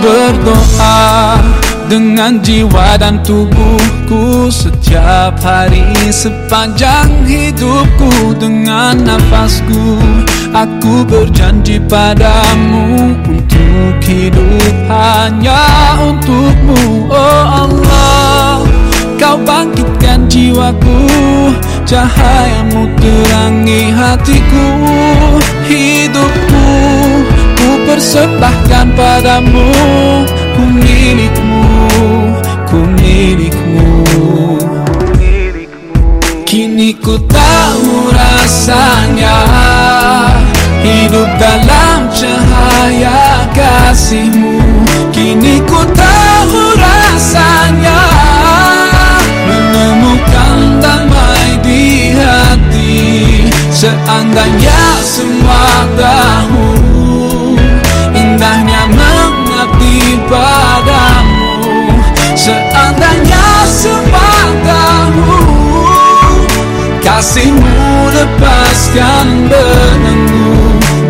berdoa dengan jiwa dan tubuhku setiap hari sepanjang hidupku. Dengan nafasku aku berjanji padamu untuk hidup hanya untukmu. Oh Allah kau bangkitkan jiwaku cahayamu terangi hatiku. Hidupku ku persembahkan padamu ku milikmu ku milikmu Kini ku tahu rasanya Hidup dalam cahaya kasihmu. Kini ku tahu rasanya Menemukan damai di hati. Seandainya semua Kasihmu lepaskan benangmu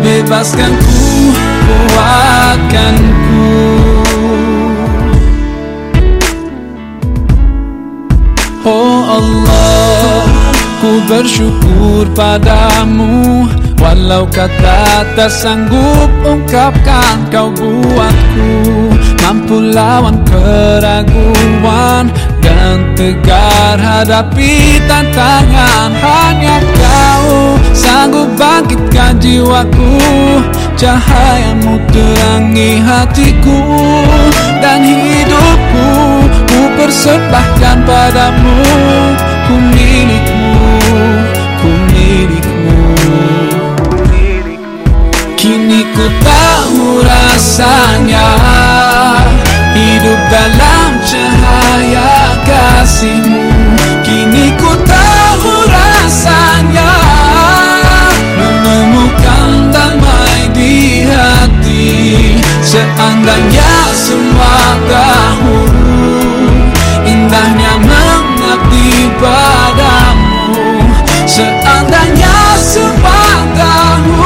Bebaskan ku, kuatkan ku Oh Allah, ku bersyukur padamu. Walau kata tak sanggup ungkapkan kau buatku Mampu lawan keraguan tegar hadapi tantangan. Hanya kau sanggup bangkitkan jiwaku. Cahayamu terangi hatiku Dan hidupku. Ku persembahkan padamu Ku milikmu, ku milikmu. Kini ku tahu rasanya Seandainya semua tahu Indahnya mengabdi padamu. Seandainya semua tahu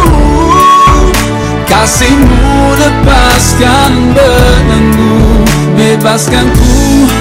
Kasihmu lepaskan benangmu Bebaskan ku,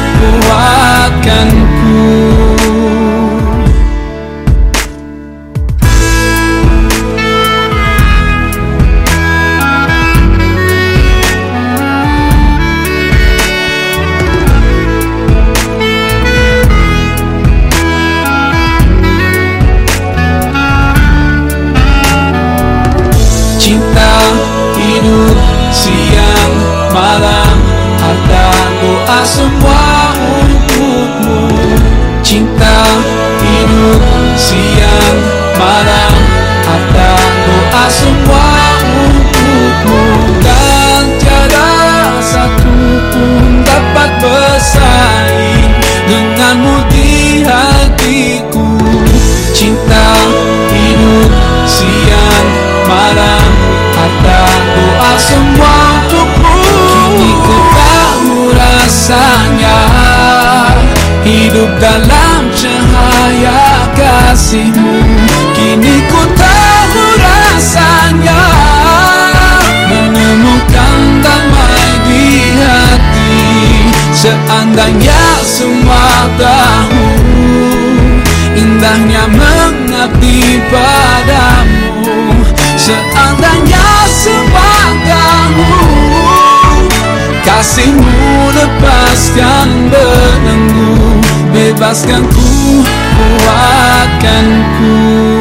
siang malam Harta doa semua untukmu. Cinta hidup siang malam Harta doa semua untukmu. Dan tiada satu pun dapat bersaing Denganmu di hatiku. Cinta hidup siang malam Harta doa semua dalam cahaya kasihmu. Kini ku tahu rasanya Menemukan damai di hati. Seandainya semua tahu Indahnya mengabdi padamu. Seandainya semua tahu Kasihmu lepaskan benangmu Bebaskan ku, kuatkan ku